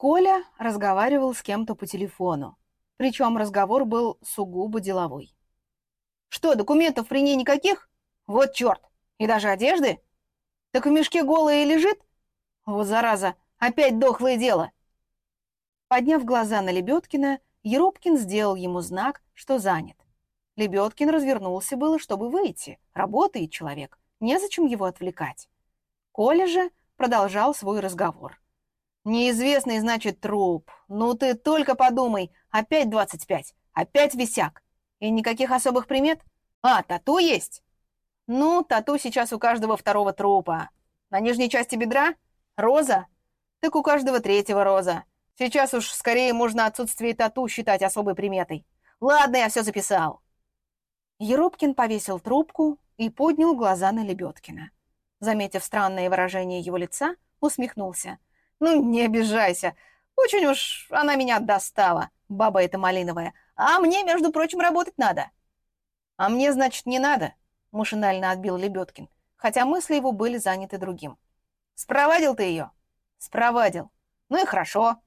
Коля разговаривал с кем-то по телефону. Причем разговор был сугубо деловой. «Что, документов при ней никаких? Вот черт! И даже одежды? Так в мешке голая лежит? Вот зараза, опять дохлое дело!» Подняв глаза на Лебедкина, Еропкин сделал ему знак, что занят. Лебедкин развернулся было, чтобы выйти. Работает человек, незачем его отвлекать. Коля же продолжал свой разговор. «Неизвестный, значит, труп. Ну ты только подумай, опять двадцать пять, опять висяк. И никаких особых примет? А, тату есть?» «Ну, тату сейчас у каждого второго трупа. На нижней части бедра? Роза? Так у каждого третьего роза. Сейчас уж скорее можно отсутствие тату считать особой приметой. Ладно, я все записал. Еропкин повесил трубку и поднял глаза на Лебедкина. Заметив странное выражение его лица, усмехнулся. «Ну, не обижайся. Очень уж она меня достала, баба эта малиновая. А мне, между прочим, работать надо». «А мне, значит, не надо», — машинально отбил Лебедкин, хотя мысли его были заняты другим. «Спровадил ты ее?» «Спровадил. Ну и хорошо.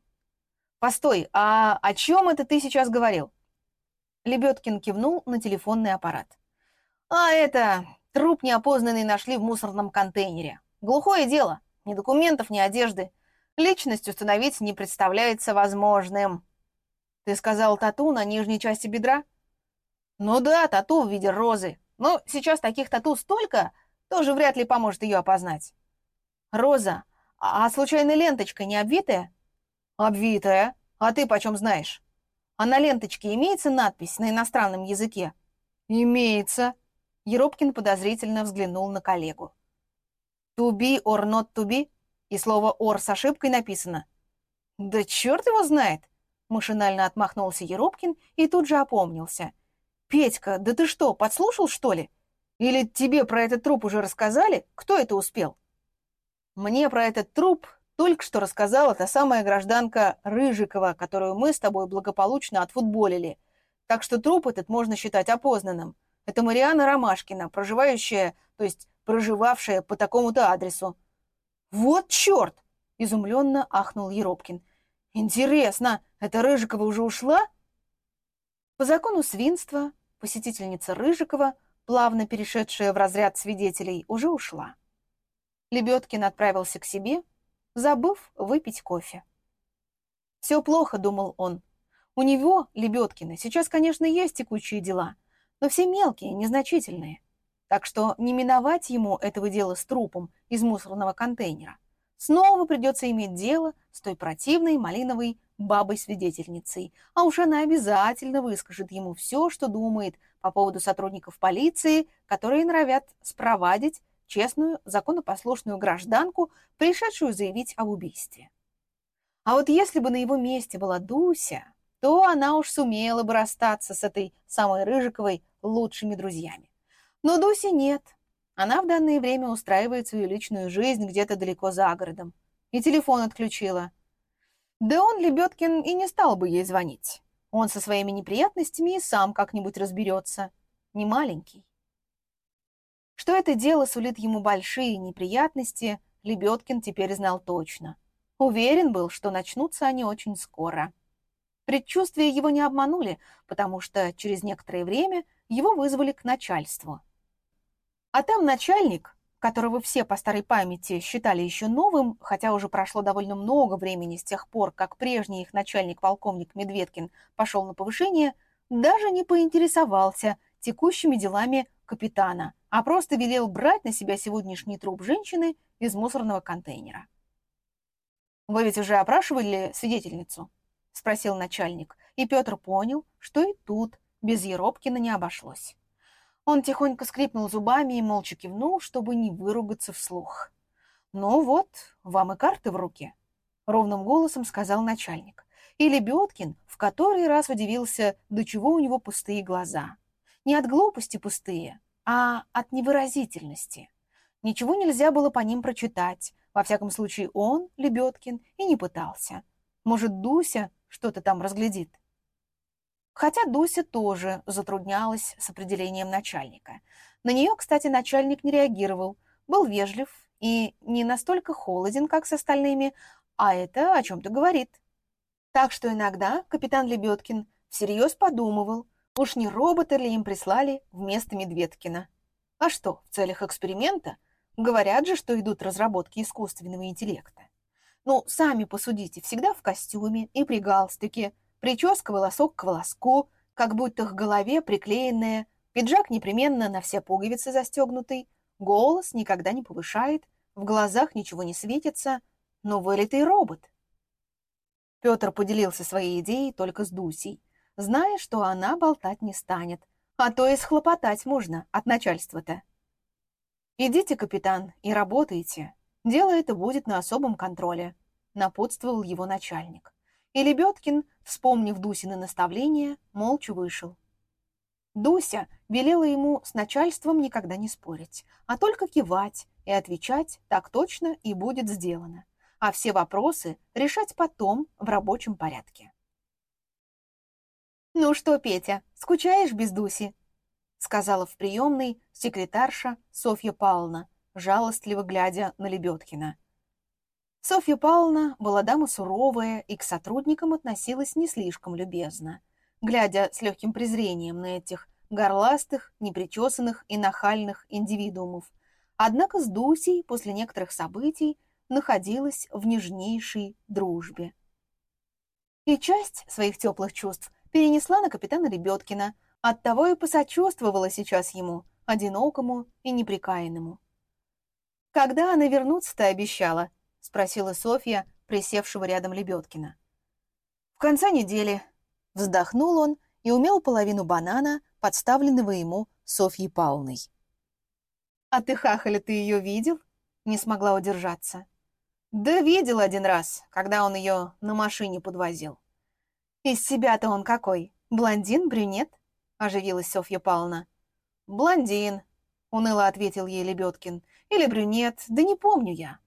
«Постой, а о чем это ты сейчас говорил?» Лебедкин кивнул на телефонный аппарат. «А это... Труп неопознанный нашли в мусорном контейнере. Глухое дело. Ни документов, ни одежды. Личность установить не представляется возможным». «Ты сказал тату на нижней части бедра?» «Ну да, тату в виде розы. Но сейчас таких тату столько, тоже вряд ли поможет ее опознать». «Роза, а случайно ленточка не обвитая?» «Обвитая. А ты почем знаешь?» «А на ленточке имеется надпись на иностранном языке?» «Имеется». Еропкин подозрительно взглянул на коллегу. «To be or not to be?» И слово «or» с ошибкой написано. «Да черт его знает!» Машинально отмахнулся Еропкин и тут же опомнился. «Петька, да ты что, подслушал, что ли? Или тебе про этот труп уже рассказали? Кто это успел?» «Мне про этот труп только что рассказала та самая гражданка Рыжикова, которую мы с тобой благополучно отфутболили. Так что труп этот можно считать опознанным. Это Мариана Ромашкина, проживающая, то есть проживавшая по такому-то адресу. «Вот черт!» – изумленно ахнул Еропкин. «Интересно, эта Рыжикова уже ушла?» По закону свинства посетительница Рыжикова, плавно перешедшая в разряд свидетелей, уже ушла. Лебедкин отправился к себе – забыв выпить кофе. «Все плохо», — думал он. «У него, Лебедкина, сейчас, конечно, есть текущие дела, но все мелкие, незначительные. Так что не миновать ему этого дела с трупом из мусорного контейнера. Снова придется иметь дело с той противной малиновой бабой-свидетельницей, а уж она обязательно выскажет ему все, что думает по поводу сотрудников полиции, которые норовят спровадить честную, законопослушную гражданку, пришедшую заявить об убийстве. А вот если бы на его месте была Дуся, то она уж сумела бы расстаться с этой самой Рыжиковой лучшими друзьями. Но Дуси нет. Она в данное время устраивает свою личную жизнь где-то далеко за городом. И телефон отключила. Да он, Лебедкин, и не стал бы ей звонить. Он со своими неприятностями и сам как-нибудь разберется. Не маленький. Что это дело сулит ему большие неприятности, Лебедкин теперь знал точно. Уверен был, что начнутся они очень скоро. Предчувствия его не обманули, потому что через некоторое время его вызвали к начальству. А там начальник, которого все по старой памяти считали еще новым, хотя уже прошло довольно много времени с тех пор, как прежний их начальник-полковник Медведкин пошел на повышение, даже не поинтересовался текущими делами капитана, а просто велел брать на себя сегодняшний труп женщины из мусорного контейнера. «Вы ведь уже опрашивали свидетельницу?» – спросил начальник, и Петр понял, что и тут без Еропкина не обошлось. Он тихонько скрипнул зубами и молча кивнул, чтобы не выругаться вслух. «Ну вот, вам и карты в руке», — ровным голосом сказал начальник. И Лебедкин в который раз удивился, до чего у него пустые глаза. Не от глупости пустые, а от невыразительности. Ничего нельзя было по ним прочитать. Во всяком случае, он, Лебедкин, и не пытался. Может, Дуся что-то там разглядит. Хотя Дуся тоже затруднялась с определением начальника. На нее, кстати, начальник не реагировал, был вежлив и не настолько холоден, как с остальными, а это о чем-то говорит. Так что иногда капитан Лебедкин всерьез подумывал, уж не робота ли им прислали вместо Медведкина. А что, в целях эксперимента? Говорят же, что идут разработки искусственного интеллекта. Ну, сами посудите, всегда в костюме и при галстуке, прическа волосок к волоску, как будто к голове приклеенная, пиджак непременно на все пуговицы застегнутый, голос никогда не повышает, в глазах ничего не светится, но вылитый робот. Петр поделился своей идеей только с Дусей, зная, что она болтать не станет, а то и схлопотать можно от начальства-то. «Идите, капитан, и работайте. Дело это будет на особом контроле», — напутствовал его начальник. И Лебедкин, вспомнив Дусины наставления, молча вышел. Дуся велела ему с начальством никогда не спорить, а только кивать и отвечать так точно и будет сделано, а все вопросы решать потом в рабочем порядке. «Ну что, Петя, скучаешь без Дуси?» сказала в приемной секретарша Софья Павловна, жалостливо глядя на Лебедкина. Софья Павловна была дама суровая и к сотрудникам относилась не слишком любезно – глядя с легким презрением на этих горластых, непричесанных и нахальных индивидуумов. Однако с Дусей после некоторых событий находилась в нежнейшей дружбе. И часть своих теплых чувств перенесла на капитана Лебедкина, оттого и посочувствовала сейчас ему, одинокому и неприкаянному. «Когда она вернуться-то обещала?» — спросила Софья, присевшего рядом Лебедкина. «В конце недели», Вздохнул он и умел половину банана, подставленного ему Софьей Павловной. «А ты, хахаля, ты ее видел?» Не смогла удержаться. «Да видел один раз, когда он ее на машине подвозил». «Из себя-то он какой? Блондин, брюнет?» Оживилась Софья Павловна. «Блондин», — уныло ответил ей Лебедкин. «Или брюнет, да не помню я».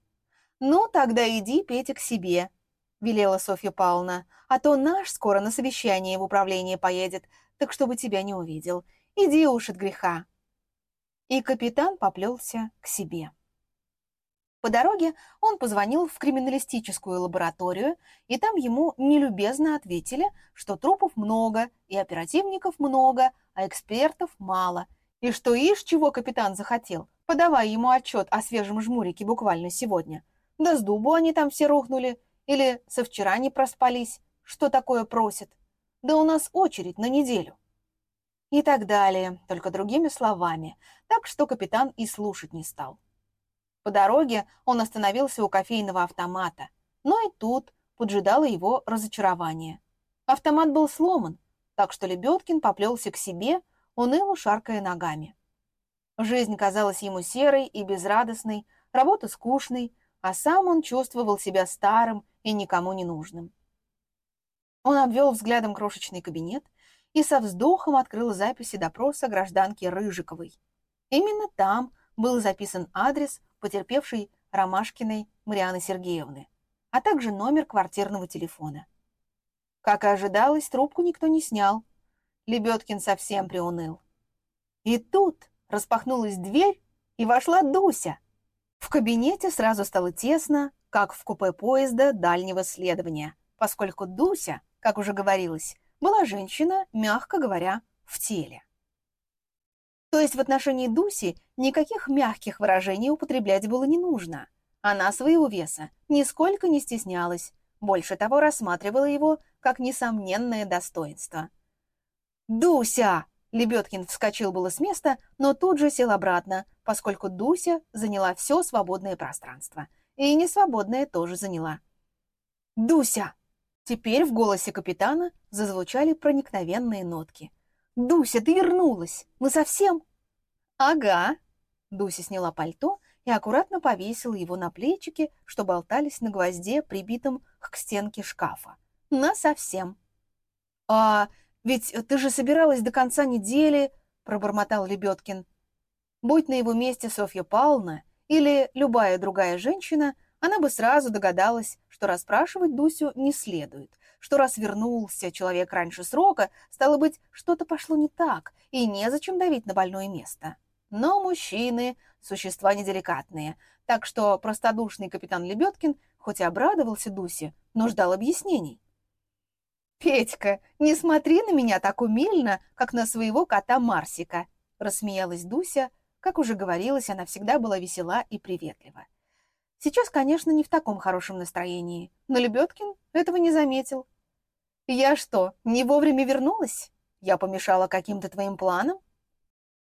«Ну, тогда иди, Петя, к себе», — велела Софья Павловна, «а то наш скоро на совещание в управление поедет, так чтобы тебя не увидел. Иди уж от греха». И капитан поплелся к себе. По дороге он позвонил в криминалистическую лабораторию, и там ему нелюбезно ответили, что трупов много, и оперативников много, а экспертов мало, и что ишь чего капитан захотел, подавая ему отчет о свежем жмурике буквально сегодня. Да с дубу они там все рухнули, или со вчера не проспались, что такое просит. Да у нас очередь на неделю. И так далее, только другими словами, так что капитан и слушать не стал. По дороге он остановился у кофейного автомата, но и тут поджидало его разочарование. Автомат был сломан, так что Лебедкин поплелся к себе, уныло шаркая ногами. Жизнь казалась ему серой и безрадостной, работа скучной, а сам он чувствовал себя старым и никому не нужным. Он обвел взглядом крошечный кабинет и со вздохом открыл записи допроса гражданки Рыжиковой. Именно там был записан адрес потерпевшей Ромашкиной Марианы Сергеевны, а также номер квартирного телефона. Как и ожидалось, трубку никто не снял. Лебедкин совсем приуныл. И тут распахнулась дверь, и вошла Дуся. В кабинете сразу стало тесно, как в купе поезда дальнего следования, поскольку Дуся, как уже говорилось, была женщина, мягко говоря, в теле. То есть в отношении Дуси никаких мягких выражений употреблять было не нужно. Она своего веса нисколько не стеснялась, больше того рассматривала его как несомненное достоинство. «Дуся!» Лебедкин вскочил было с места, но тут же сел обратно, поскольку Дуся заняла все свободное пространство. И несвободное тоже заняла. «Дуся!» Теперь в голосе капитана зазвучали проникновенные нотки. «Дуся, ты вернулась! Мы совсем...» «Ага!» Дуся сняла пальто и аккуратно повесила его на плечики, что болтались на гвозде, прибитом к стенке шкафа. «На совсем!» «А ведь ты же собиралась до конца недели, пробормотал Лебедкин. Будь на его месте Софья Павловна или любая другая женщина, она бы сразу догадалась, что расспрашивать Дусю не следует, что раз вернулся человек раньше срока, стало быть, что-то пошло не так, и незачем давить на больное место. Но мужчины – существа неделикатные, так что простодушный капитан Лебедкин хоть и обрадовался Дусе, но ждал объяснений. «Петька, не смотри на меня так умильно, как на своего кота Марсика», — рассмеялась Дуся. Как уже говорилось, она всегда была весела и приветлива. Сейчас, конечно, не в таком хорошем настроении, но Лебедкин этого не заметил. «Я что, не вовремя вернулась? Я помешала каким-то твоим планам?»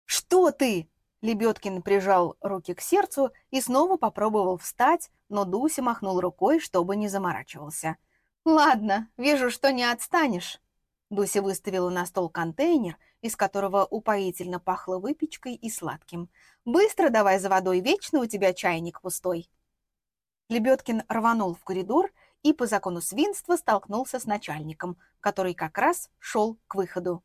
«Что ты?» Лебедкин прижал руки к сердцу и снова попробовал встать, но Дуся махнул рукой, чтобы не заморачивался. «Ладно, вижу, что не отстанешь». Дуся выставила на стол контейнер, из которого упоительно пахло выпечкой и сладким. «Быстро давай за водой, вечно у тебя чайник пустой». Лебедкин рванул в коридор и по закону свинства столкнулся с начальником, который как раз шел к выходу.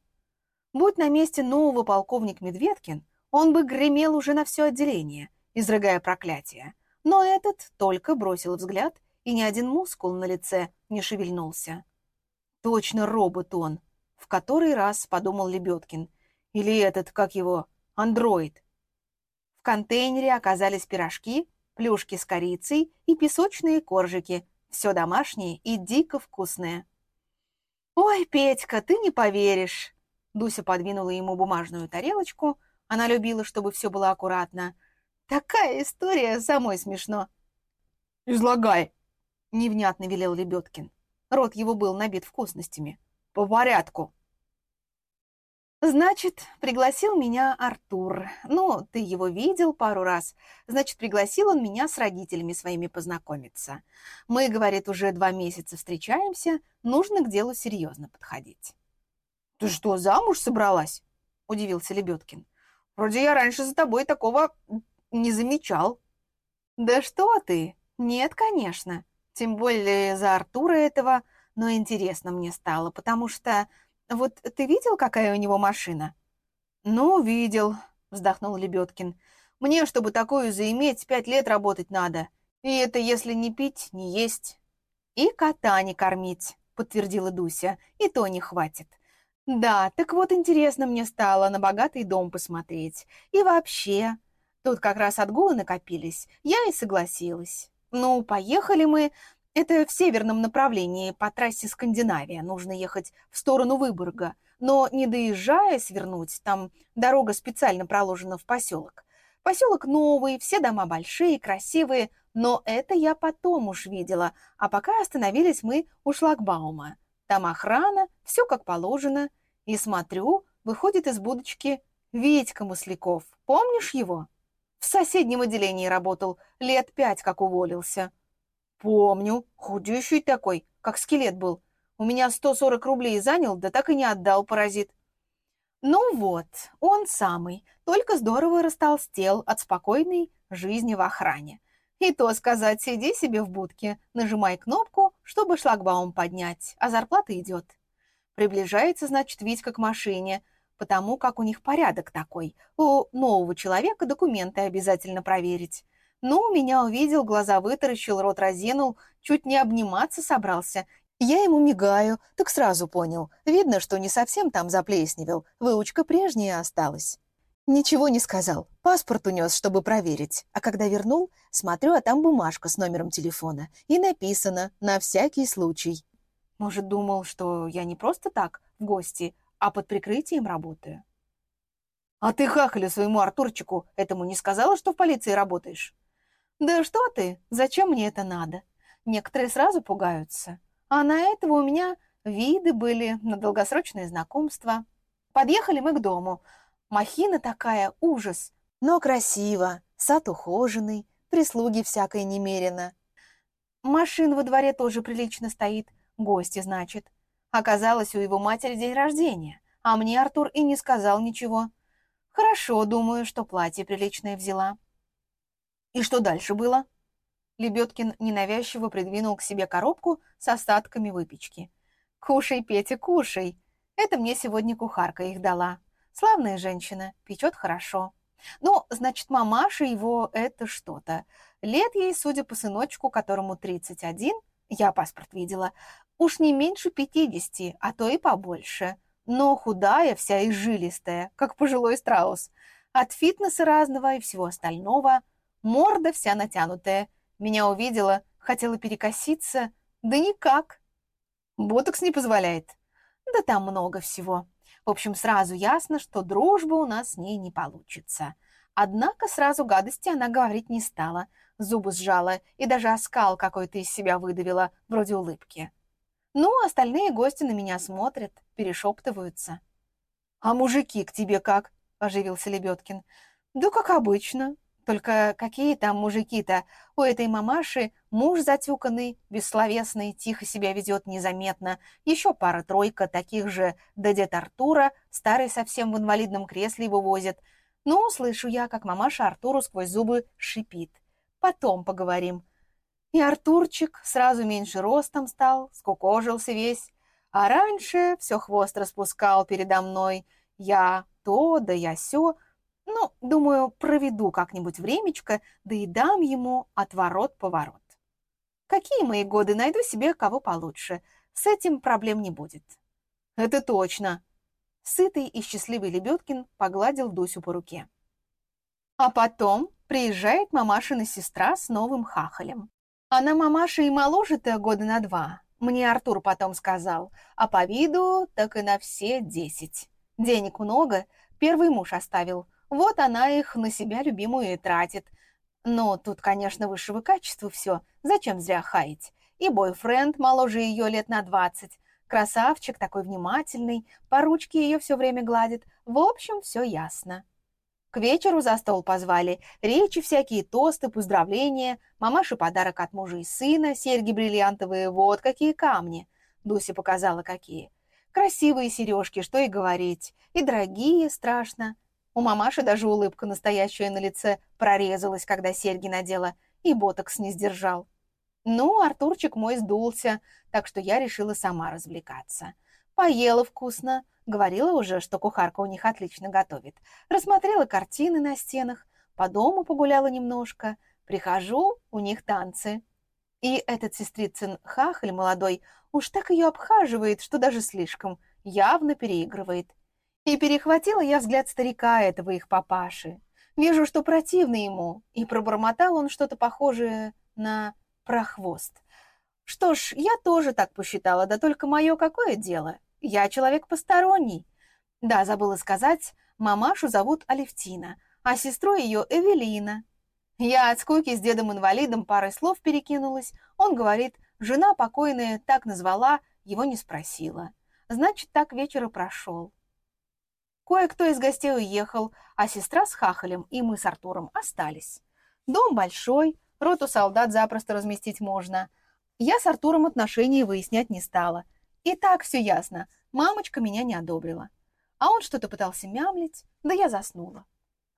Будь на месте нового полковник Медведкин, он бы гремел уже на все отделение, изрыгая проклятие. Но этот только бросил взгляд, и ни один мускул на лице не шевельнулся. Точно робот он, в который раз подумал Лебедкин. Или этот, как его, андроид. В контейнере оказались пирожки, плюшки с корицей и песочные коржики. Все домашнее и дико вкусное. «Ой, Петька, ты не поверишь!» Дуся подвинула ему бумажную тарелочку, она любила, чтобы все было аккуратно. Такая история, самой смешно. «Излагай!» — невнятно велел Лебедкин. Рот его был набит вкусностями. «По порядку!» «Значит, пригласил меня Артур. Ну, ты его видел пару раз. Значит, пригласил он меня с родителями своими познакомиться. Мы, говорит, уже два месяца встречаемся, нужно к делу серьезно подходить». «Ты что, замуж собралась?» — удивился Лебедкин. Вроде я раньше за тобой такого не замечал». «Да что ты? Нет, конечно. Тем более за Артура этого, но интересно мне стало, потому что... Вот ты видел, какая у него машина?» «Ну, видел», — вздохнул Лебедкин. «Мне, чтобы такую заиметь, пять лет работать надо. И это если не пить, не есть». «И кота не кормить», — подтвердила Дуся. «И то не хватит. Да, так вот интересно мне стало на богатый дом посмотреть. И вообще, тут как раз отгулы накопились, я и согласилась. Ну, поехали мы, это в северном направлении, по трассе Скандинавия, нужно ехать в сторону Выборга. Но не доезжая свернуть, там дорога специально проложена в поселок. Поселок новый, все дома большие, красивые, но это я потом уж видела, а пока остановились мы у шлагбаума. Там охрана, все как положено. И смотрю, выходит из будочки Витька Масляков. Помнишь его? В соседнем отделении работал, лет пять как уволился. Помню, худющий такой, как скелет был. У меня 140 рублей занял, да так и не отдал, паразит. Ну вот, он самый, только здорово растолстел от спокойной жизни в охране. И то сказать, сиди себе в будке, нажимай кнопку, чтобы шлагбаум поднять, а зарплата идет. Приближается, значит, Витька к машине, потому как у них порядок такой. У нового человека документы обязательно проверить. Ну, меня увидел, глаза вытаращил, рот разинул, чуть не обниматься собрался. Я ему мигаю, так сразу понял. Видно, что не совсем там заплесневел, выучка прежняя осталась. Ничего не сказал. Паспорт унес, чтобы проверить. А когда вернул, смотрю, а там бумажка с номером телефона. И написано «На всякий случай». Может, думал, что я не просто так в гости, а под прикрытием работаю. А ты хахалю своему Артурчику этому не сказала, что в полиции работаешь? Да что ты, зачем мне это надо? Некоторые сразу пугаются. А на этого у меня виды были на долгосрочное знакомство. Подъехали мы к дому — Махина такая, ужас, но красиво, сад ухоженный, прислуги всякой немерено. Машин во дворе тоже прилично стоит, гости, значит. Оказалось, у его матери день рождения, а мне Артур и не сказал ничего. Хорошо, думаю, что платье приличное взяла. И что дальше было? Лебедкин ненавязчиво придвинул к себе коробку с остатками выпечки. «Кушай, Петя, кушай. Это мне сегодня кухарка их дала. Славная женщина, печет хорошо. Ну, значит, мамаша его это что-то. Лет ей, судя по сыночку, которому 31, я паспорт видела, уж не меньше 50, а то и побольше. Но худая вся и жилистая, как пожилой страус. От фитнеса разного и всего остального. Морда вся натянутая. Меня увидела, хотела перекоситься. Да никак. Ботокс не позволяет. Да там много всего. В общем, сразу ясно, что дружба у нас с ней не получится. Однако сразу гадости она говорить не стала, зубы сжала и даже оскал какой-то из себя выдавила, вроде улыбки. Ну, остальные гости на меня смотрят, перешептываются. «А мужики к тебе как?» – оживился Лебедкин. «Да как обычно. Только какие там мужики-то? У этой мамаши муж затюканный, бессловесный, тихо себя ведет незаметно. Еще пара-тройка таких же, да дед Артура, старый совсем в инвалидном кресле вывозит. Ну, слышу я, как мамаша Артуру сквозь зубы шипит. Потом поговорим. И Артурчик сразу меньше ростом стал, скукожился весь. А раньше все хвост распускал передо мной. Я то, да я сё, ну, думаю, проведу как-нибудь времечко, да и дам ему отворот-поворот. Какие мои годы, найду себе кого получше. С этим проблем не будет. Это точно. Сытый и счастливый Лебедкин погладил Дусю по руке. А потом приезжает мамашина сестра с новым хахалем. Она мамаша и моложе-то года на два. Мне Артур потом сказал, а по виду так и на все десять. Денег много, первый муж оставил – вот она их на себя любимую и тратит. Но тут, конечно, высшего качества все. Зачем зря хаять? И бойфренд моложе ее лет на двадцать. Красавчик, такой внимательный, по ручке ее все время гладит. В общем, все ясно. К вечеру за стол позвали. Речи всякие, тосты, поздравления. Мамаше подарок от мужа и сына, серьги бриллиантовые, вот какие камни. Дуся показала, какие. Красивые сережки, что и говорить. И дорогие, страшно. У мамаши даже улыбка настоящая на лице прорезалась, когда серьги надела, и ботокс не сдержал. Ну, Артурчик мой сдулся, так что я решила сама развлекаться. Поела вкусно, говорила уже, что кухарка у них отлично готовит. Рассмотрела картины на стенах, по дому погуляла немножко. Прихожу, у них танцы. И этот сестрицын хахаль молодой уж так ее обхаживает, что даже слишком, явно переигрывает. И перехватила я взгляд старика этого их папаши. Вижу, что противно ему, и пробормотал он что-то похожее на прохвост. Что ж, я тоже так посчитала, да только мое какое дело? Я человек посторонний. Да, забыла сказать, мамашу зовут Алевтина, а сестру ее Эвелина. Я от скуки с дедом-инвалидом парой слов перекинулась. Он говорит, жена покойная так назвала, его не спросила. Значит, так вечер и прошел. Кое-кто из гостей уехал, а сестра с Хахалем и мы с Артуром остались. Дом большой, роту солдат запросто разместить можно. Я с Артуром отношения выяснять не стала. И так все ясно, мамочка меня не одобрила. А он что-то пытался мямлить, да я заснула.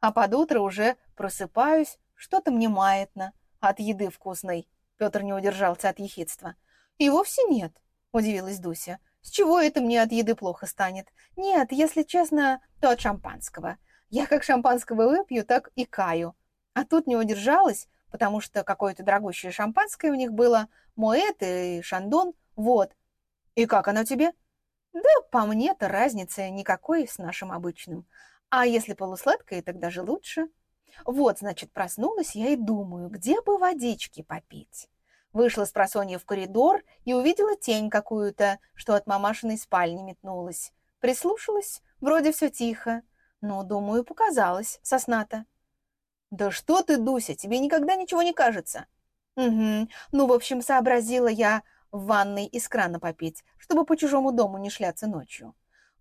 А под утро уже просыпаюсь, что-то мне маятно. От еды вкусной. Петр не удержался от ехидства. И вовсе нет, удивилась Дуся. С чего это мне от еды плохо станет? Нет, если честно, то от шампанского. Я как шампанского выпью, так и каю. А тут не удержалась, потому что какое-то дорогущее шампанское у них было, моэт и шандон, вот. И как оно тебе? Да по мне-то разницы никакой с нашим обычным. А если полусладкое, так даже лучше. Вот, значит, проснулась я и думаю, где бы водички попить. Вышла с просонья в коридор и увидела тень какую-то, что от мамашиной спальни метнулась. Прислушалась, вроде все тихо. Но, думаю, показалось, сосната. «Да что ты, Дуся, тебе никогда ничего не кажется?» «Угу. Ну, в общем, сообразила я в ванной из крана попить, чтобы по чужому дому не шляться ночью.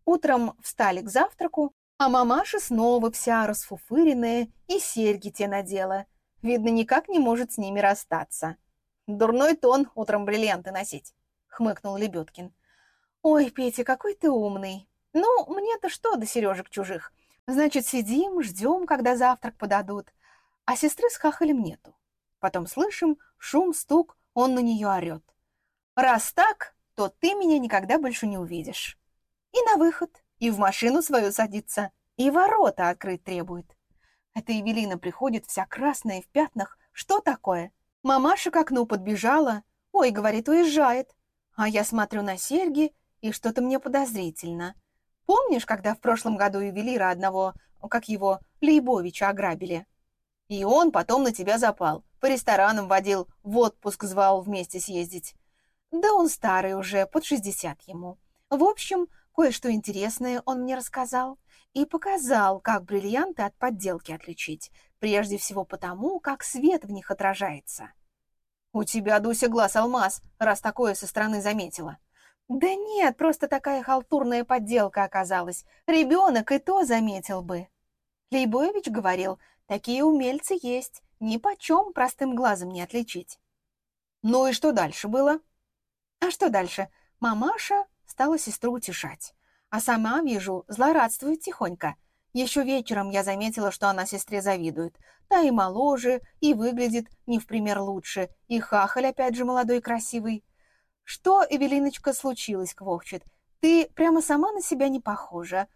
Утром встали к завтраку, а мамаша снова вся расфуфыренная и серьги те надела. Видно, никак не может с ними расстаться. Дурной тон утром бриллианты носить, хмыкнул Лебедкин. Ой, Петя, какой ты умный. Ну, мне-то что до сережек чужих? Значит, сидим, ждем, когда завтрак подадут. А сестры с хахалем нету. Потом слышим шум, стук, он на нее орет. Раз так, то ты меня никогда больше не увидишь. И на выход, и в машину свою садится, и ворота открыть требует. Эта Евелина приходит вся красная в пятнах. Что такое? Мамаша к окну подбежала. «Ой, — говорит, — уезжает». А я смотрю на серьги, и что-то мне подозрительно. Помнишь, когда в прошлом году ювелира одного, как его, Лейбовича ограбили? И он потом на тебя запал. По ресторанам водил, в отпуск звал вместе съездить. Да он старый уже, под 60 ему. В общем, кое-что интересное он мне рассказал и показал, как бриллианты от подделки отличить, прежде всего потому, как свет в них отражается. «У тебя, Дуся, глаз алмаз, раз такое со стороны заметила». «Да нет, просто такая халтурная подделка оказалась. Ребенок и то заметил бы». Лейбоевич говорил, такие умельцы есть, ни почем простым глазом не отличить. Ну и что дальше было? А что дальше? Мамаша стала сестру утешать. А сама, вижу, злорадствует тихонько. Еще вечером я заметила, что она сестре завидует. Та и моложе, и выглядит не в пример лучше, и хахаль опять же молодой красивый. Что, Эвелиночка, случилось, квохчет? Ты прямо сама на себя не похожа.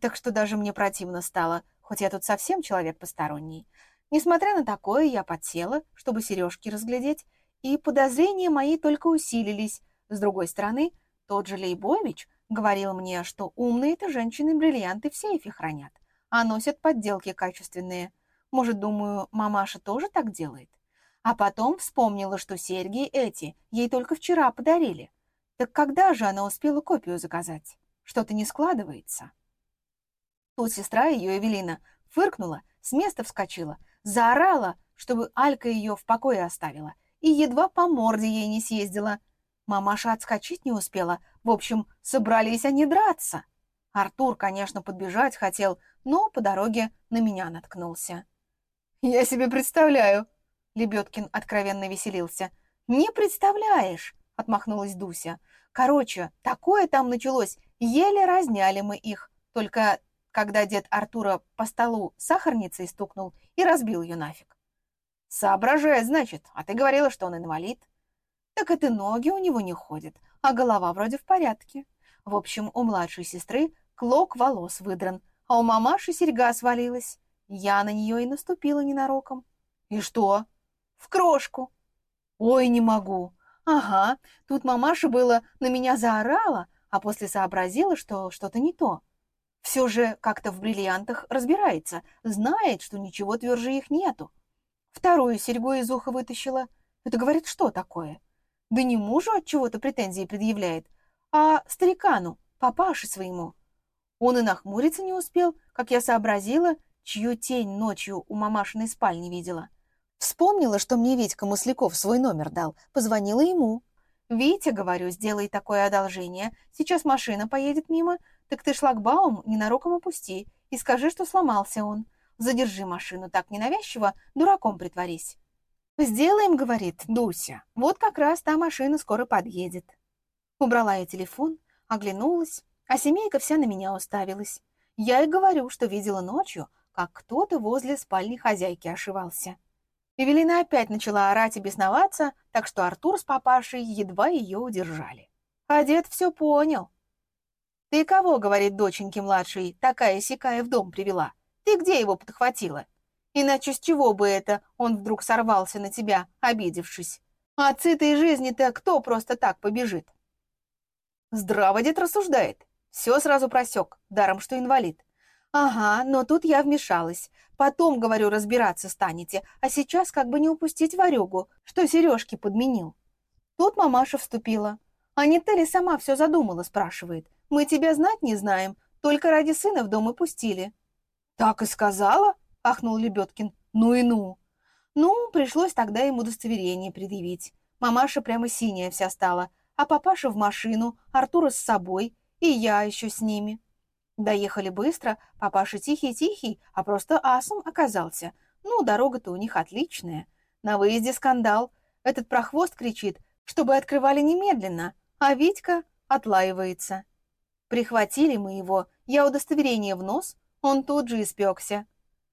Так что даже мне противно стало, хоть я тут совсем человек посторонний. Несмотря на такое, я подсела, чтобы сережки разглядеть, и подозрения мои только усилились. С другой стороны, тот же Лейбович говорил мне, что умные-то женщины бриллианты в сейфе хранят, а носят подделки качественные. Может, думаю, мамаша тоже так делает? А потом вспомнила, что серьги эти ей только вчера подарили. Так когда же она успела копию заказать? Что-то не складывается. Тут сестра ее, Эвелина, фыркнула, с места вскочила, заорала, чтобы Алька ее в покое оставила, и едва по морде ей не съездила. Мамаша отскочить не успела. В общем, собрались они драться. Артур, конечно, подбежать хотел, но по дороге на меня наткнулся. «Я себе представляю!» Лебедкин откровенно веселился. «Не представляешь!» — отмахнулась Дуся. «Короче, такое там началось, еле разняли мы их. Только когда дед Артура по столу сахарницей стукнул и разбил ее нафиг. «Соображает, значит, а ты говорила, что он инвалид». «Так это ноги у него не ходят, а голова вроде в порядке. В общем, у младшей сестры клок волос выдран, а у мамаши серьга свалилась. Я на нее и наступила ненароком». «И что?» «В крошку». «Ой, не могу». «Ага, тут мамаша было на меня заорала, а после сообразила, что что-то не то. Все же как-то в бриллиантах разбирается, знает, что ничего тверже их нету. Вторую серьгу из уха вытащила. Это, говорит, что такое? Да не мужу от чего-то претензии предъявляет, а старикану, папаше своему. Он и нахмуриться не успел, как я сообразила, чью тень ночью у мамашиной спальни видела. Вспомнила, что мне Витька Масляков свой номер дал, позвонила ему. «Витя, — говорю, — сделай такое одолжение, сейчас машина поедет мимо, так ты шлагбаум ненароком опусти и скажи, что сломался он. Задержи машину так ненавязчиво, дураком притворись. «Сделаем», — говорит Дуся. «Вот как раз та машина скоро подъедет». Убрала я телефон, оглянулась, а семейка вся на меня уставилась. Я и говорю, что видела ночью, как кто-то возле спальни хозяйки ошивался. Эвелина опять начала орать и бесноваться, так что Артур с папашей едва ее удержали. А дед все понял. «Ты кого, — говорит доченьке младшей, — такая сякая в дом привела? Ты где его подхватила? Иначе с чего бы это он вдруг сорвался на тебя, обидевшись? А от этой жизни-то кто просто так побежит? Здраво дед рассуждает. Все сразу просек, даром что инвалид. Ага, но тут я вмешалась. Потом, говорю, разбираться станете, а сейчас как бы не упустить варюгу, что сережки подменил. Тут мамаша вступила. А не ты ли сама все задумала, спрашивает. Мы тебя знать не знаем, только ради сына в дом и пустили. «Так и сказала?» — ахнул Лебедкин. «Ну и ну!» Ну, пришлось тогда ему удостоверение предъявить. Мамаша прямо синяя вся стала, а папаша в машину, Артура с собой, и я еще с ними. Доехали быстро, папаша тихий-тихий, а просто асом оказался. Ну, дорога-то у них отличная. На выезде скандал. Этот прохвост кричит, чтобы открывали немедленно, а Витька отлаивается. Прихватили мы его, я удостоверение в нос, он тут же испекся.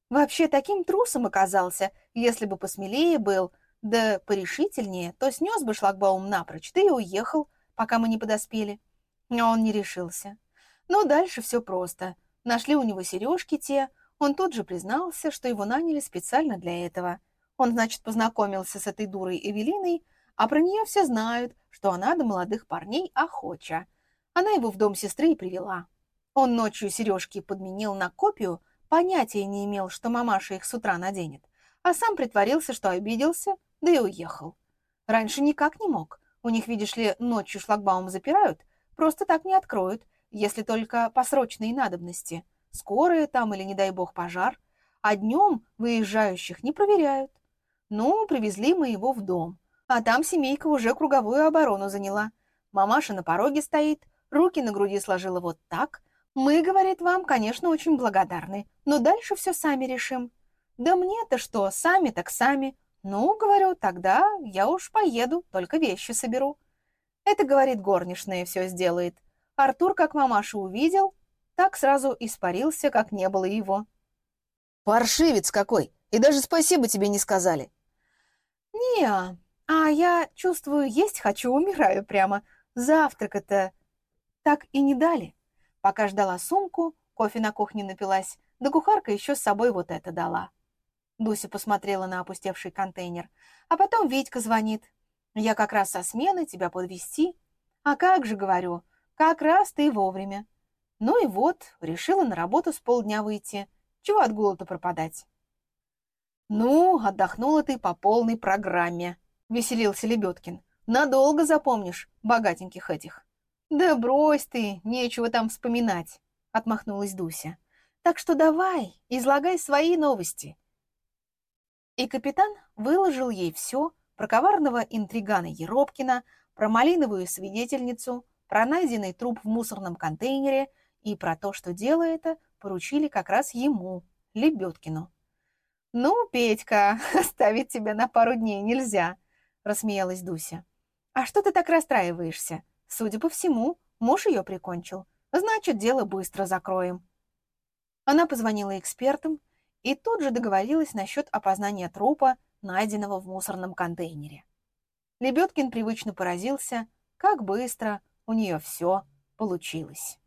Вообще таким трусом оказался, если бы посмелее был, да порешительнее, то снес бы шлагбаум напрочь, да и уехал, пока мы не подоспели. Но он не решился. Но дальше все просто. Нашли у него сережки те, он тут же признался, что его наняли специально для этого. Он, значит, познакомился с этой дурой Эвелиной, а про нее все знают, что она до молодых парней охоча. Она его в дом сестры и привела. Он ночью сережки подменил на копию, понятия не имел, что мамаша их с утра наденет, а сам притворился, что обиделся, да и уехал. Раньше никак не мог. У них, видишь ли, ночью шлагбаум запирают, просто так не откроют, если только по срочной надобности. Скорые там или, не дай бог, пожар. А днем выезжающих не проверяют. Ну, привезли мы его в дом. А там семейка уже круговую оборону заняла. Мамаша на пороге стоит, руки на груди сложила вот так. Мы, говорит, вам, конечно, очень благодарны, но дальше все сами решим. Да мне-то что, сами так сами. Ну, говорю, тогда я уж поеду, только вещи соберу. Это, говорит, горничная все сделает. Артур, как мамашу увидел, так сразу испарился, как не было его. Паршивец какой! И даже спасибо тебе не сказали. не а я чувствую, есть хочу, умираю прямо. Завтрак-то так и не дали. Пока ждала сумку, кофе на кухне напилась, да кухарка еще с собой вот это дала. Дуся посмотрела на опустевший контейнер. А потом Витька звонит. Я как раз со смены тебя подвести. А как же, говорю, как раз ты вовремя. Ну и вот, решила на работу с полдня выйти. Чего от голода пропадать? Ну, отдохнула ты по полной программе, веселился Лебедкин. Надолго запомнишь богатеньких этих. Да брось ты, нечего там вспоминать, отмахнулась Дуся. Так что давай, излагай свои новости. И капитан выложил ей все про коварного интригана Еропкина, про малиновую свидетельницу, про найденный труп в мусорном контейнере и про то, что дело это поручили как раз ему, Лебедкину. «Ну, Петька, оставить тебя на пару дней нельзя», — рассмеялась Дуся. «А что ты так расстраиваешься? Судя по всему, муж ее прикончил. Значит, дело быстро закроем». Она позвонила экспертам, и тут же договорилась насчет опознания трупа, найденного в мусорном контейнере. Лебедкин привычно поразился, как быстро у нее все получилось.